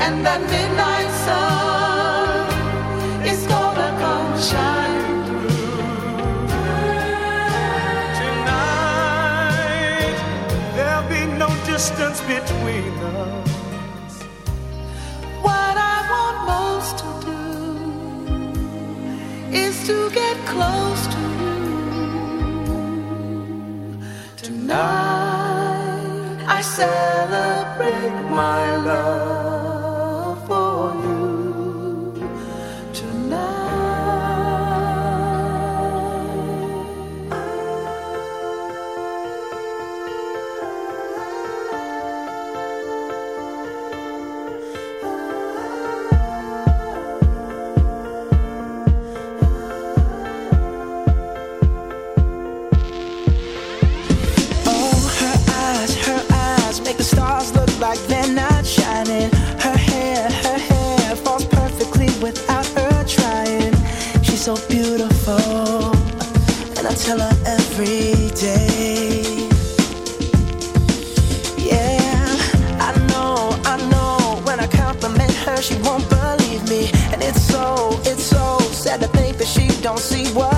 and that midnight sun is gonna come shine through. Tonight, there'll be no distance between us. What I want most to do is to get close to you. Tonight, I celebrate my love don't see what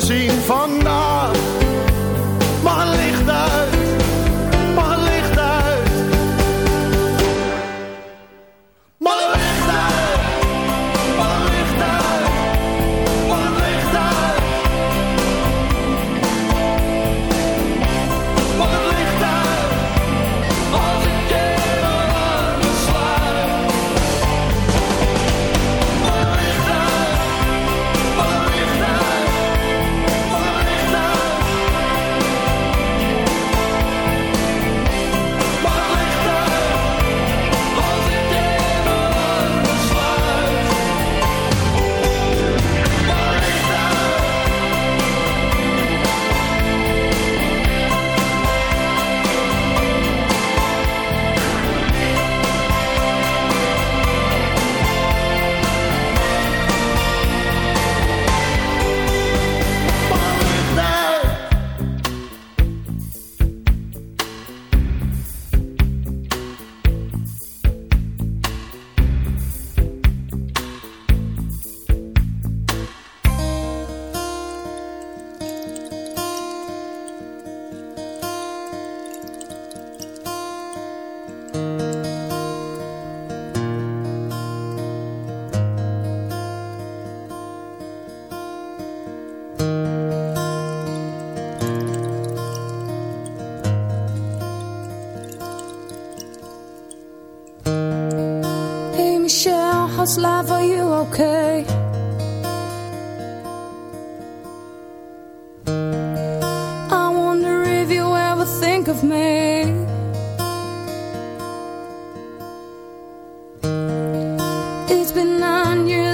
Gezien vandaag.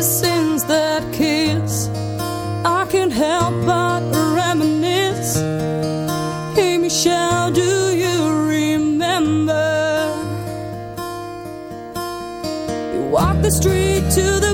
Since that kiss. I can't help but reminisce. Hey Michelle, do you remember? We walk the street to the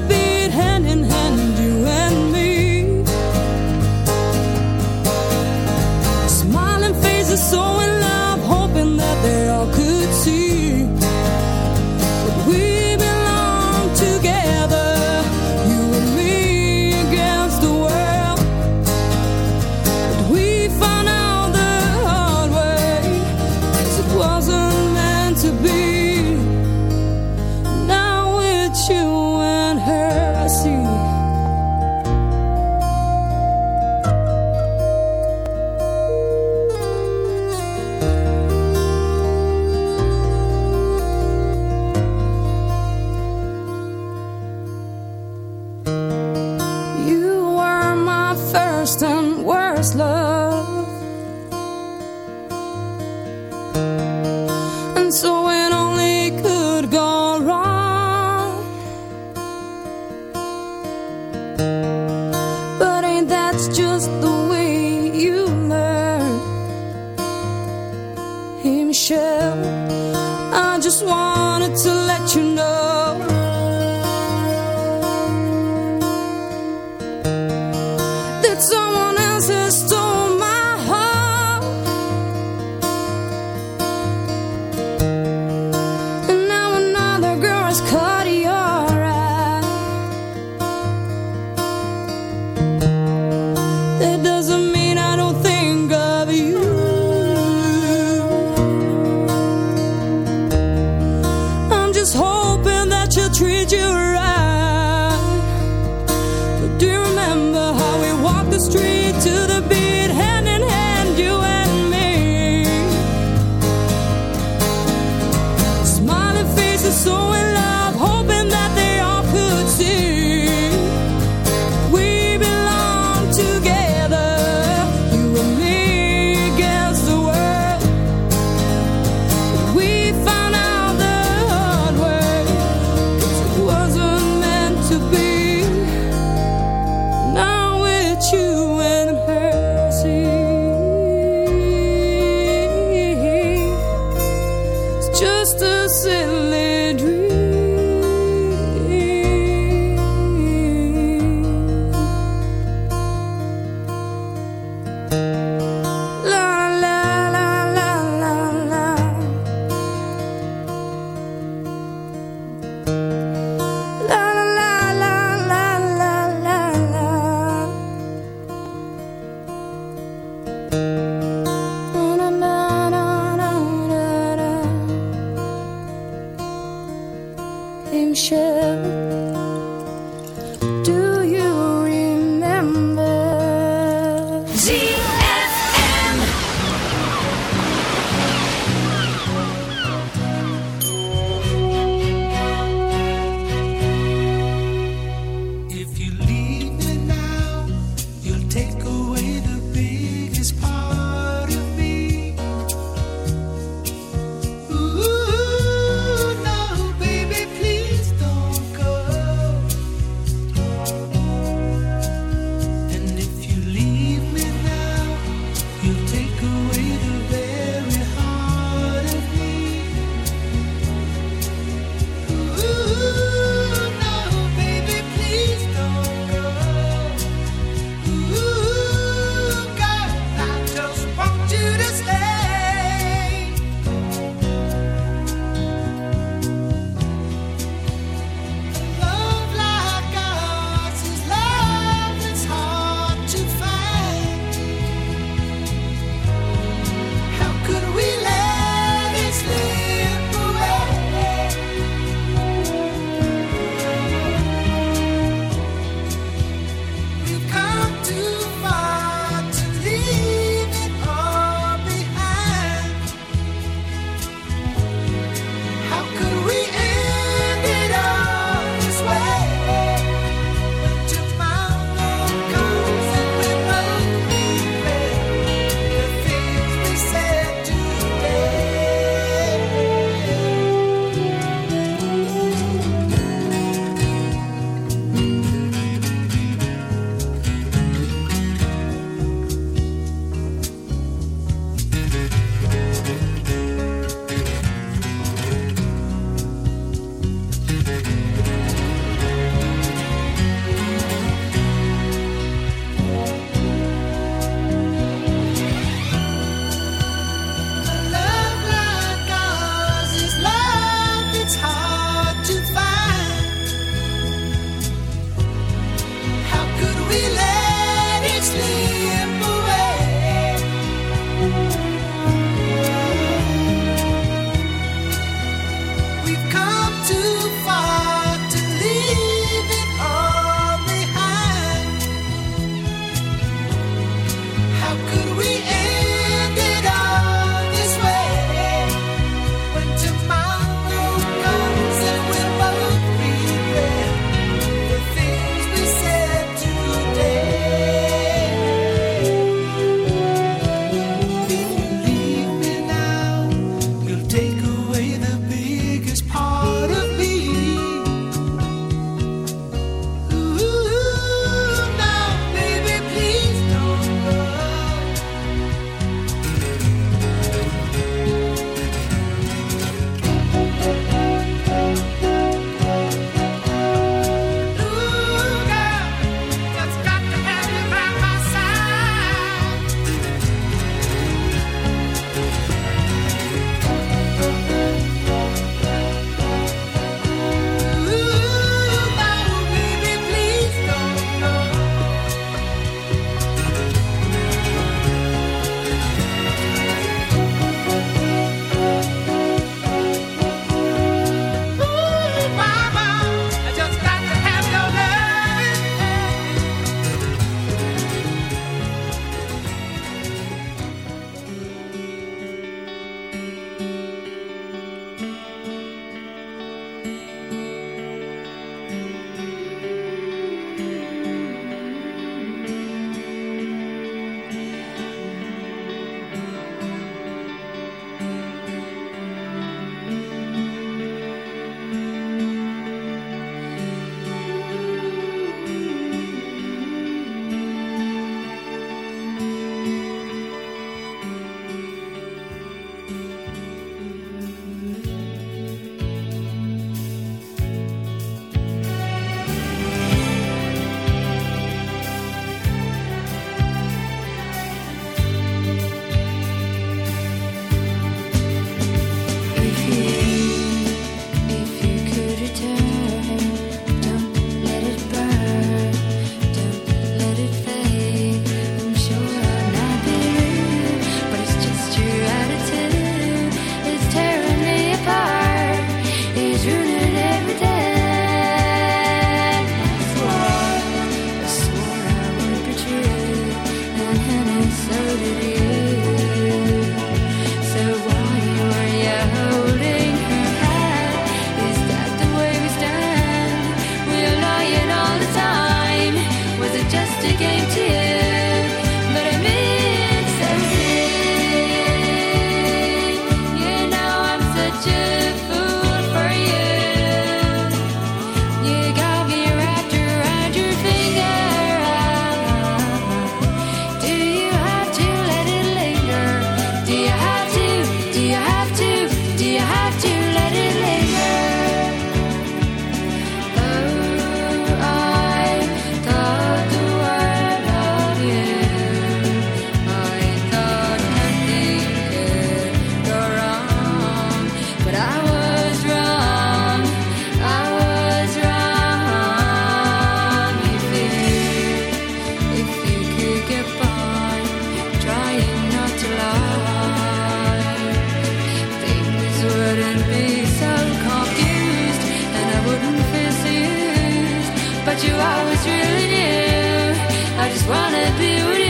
you I was really new. I just wanna be with you.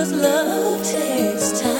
cause love takes time.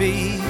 be.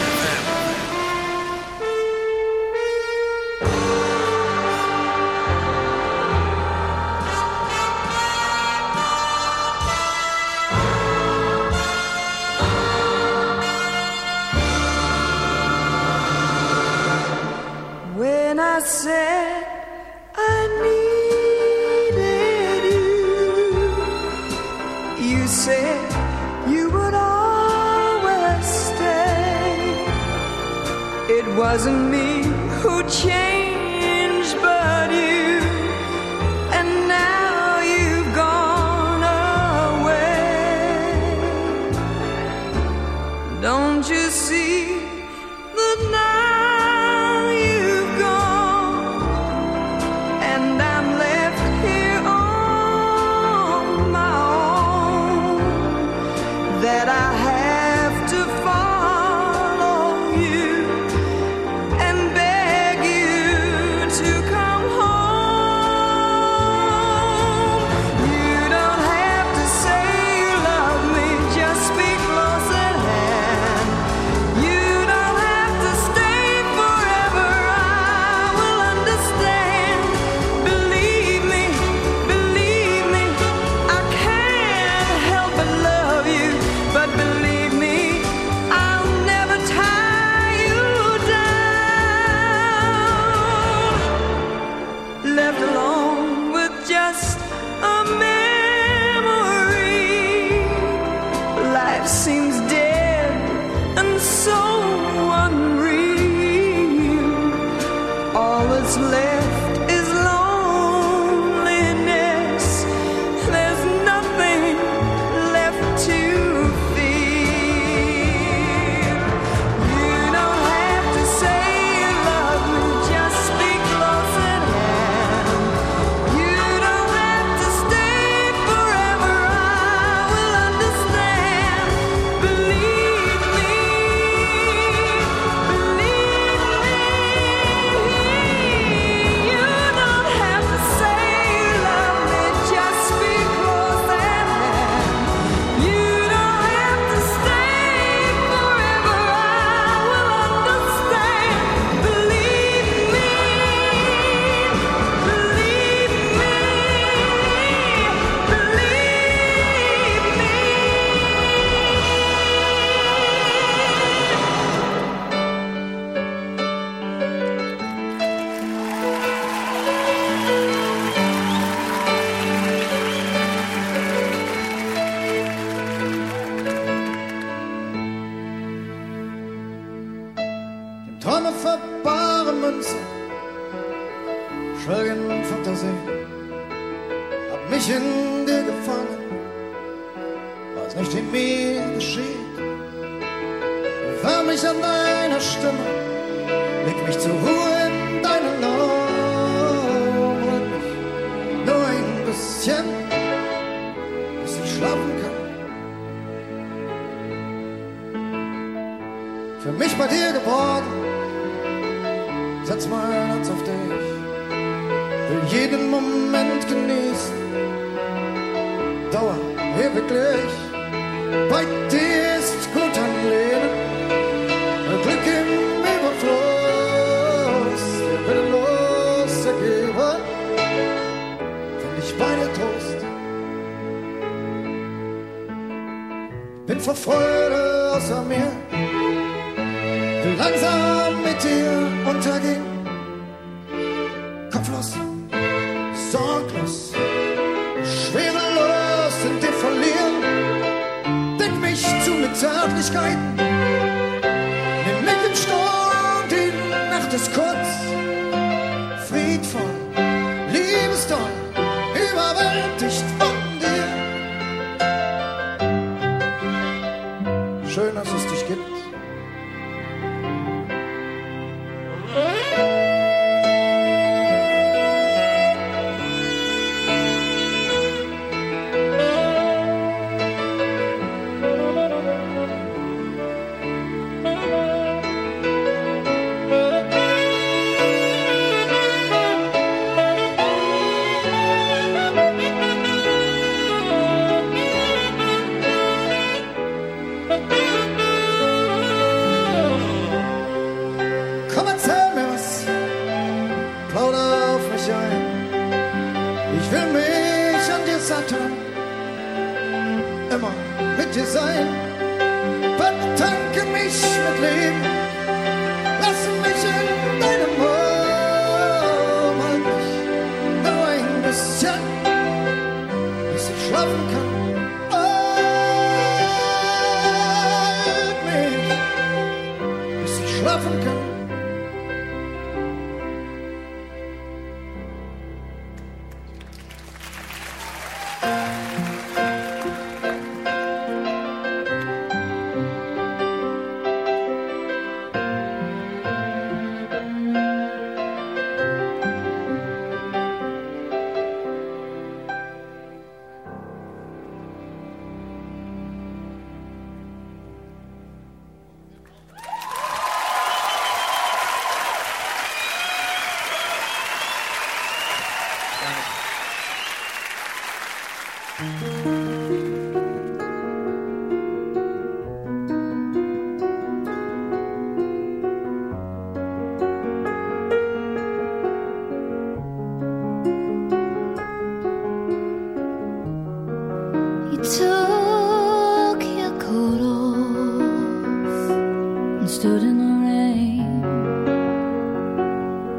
that I have to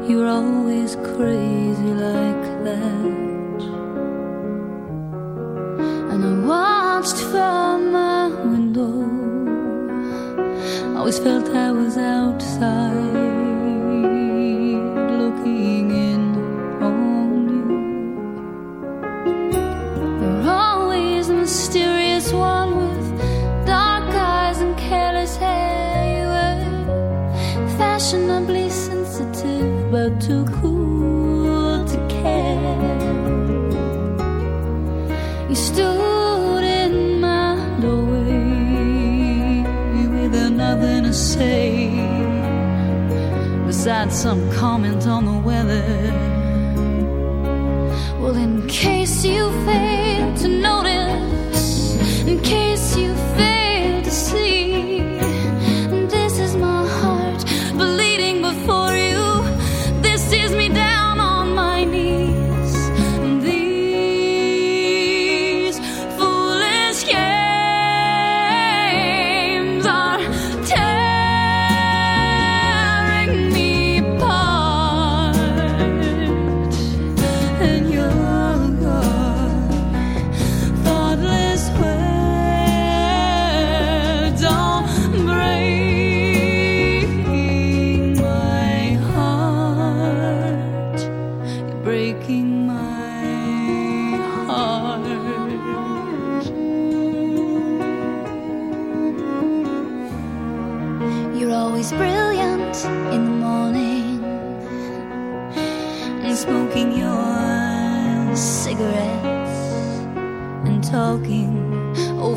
You're always crazy like that. And I watched from my window, always felt I was outside. outside some comment on the weather.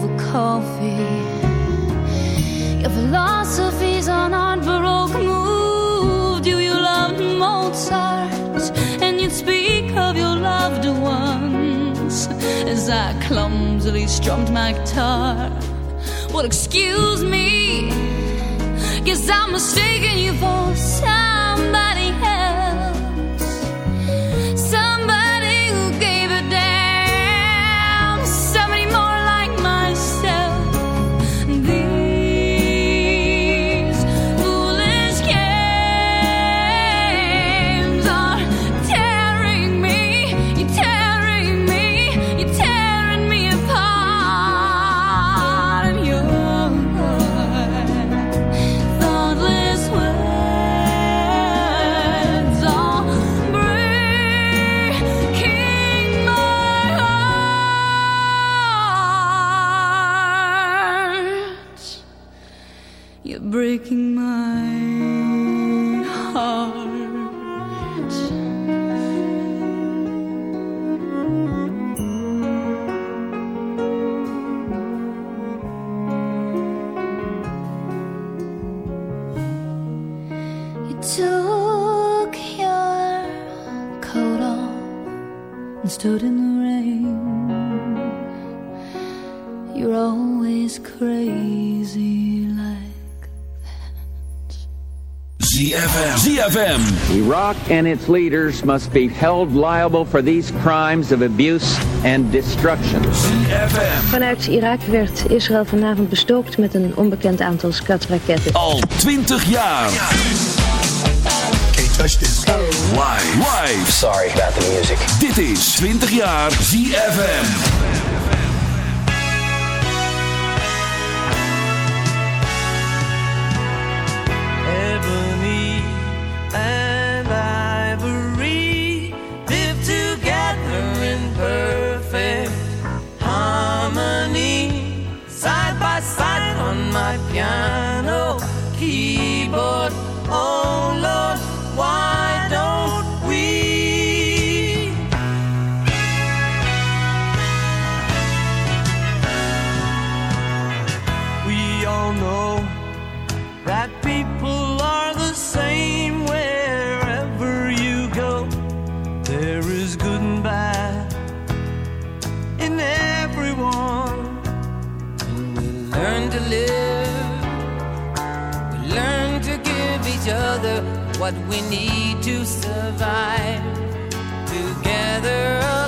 over coffee. Your philosophies on art baroque moved you. You loved Mozart, and you'd speak of your loved ones as I clumsily strummed my guitar. Well, excuse me, guess I'm mistaken you for somebody else. Stood in the rain. You're always crazy like ZFM. ZFM. Iraq and its leaders must be held liable for these crimes of abuse and destruction. ZFM. Vanuit Irak werd Israël vanavond bestookt met een onbekend aantal skatraketten. Al 20 jaar. Can't touch this. Live. Live. Sorry about the music. Dit is 20 jaar ZFM. Ebony and ivory live together in perfect harmony, side by side on my what we need to survive. Together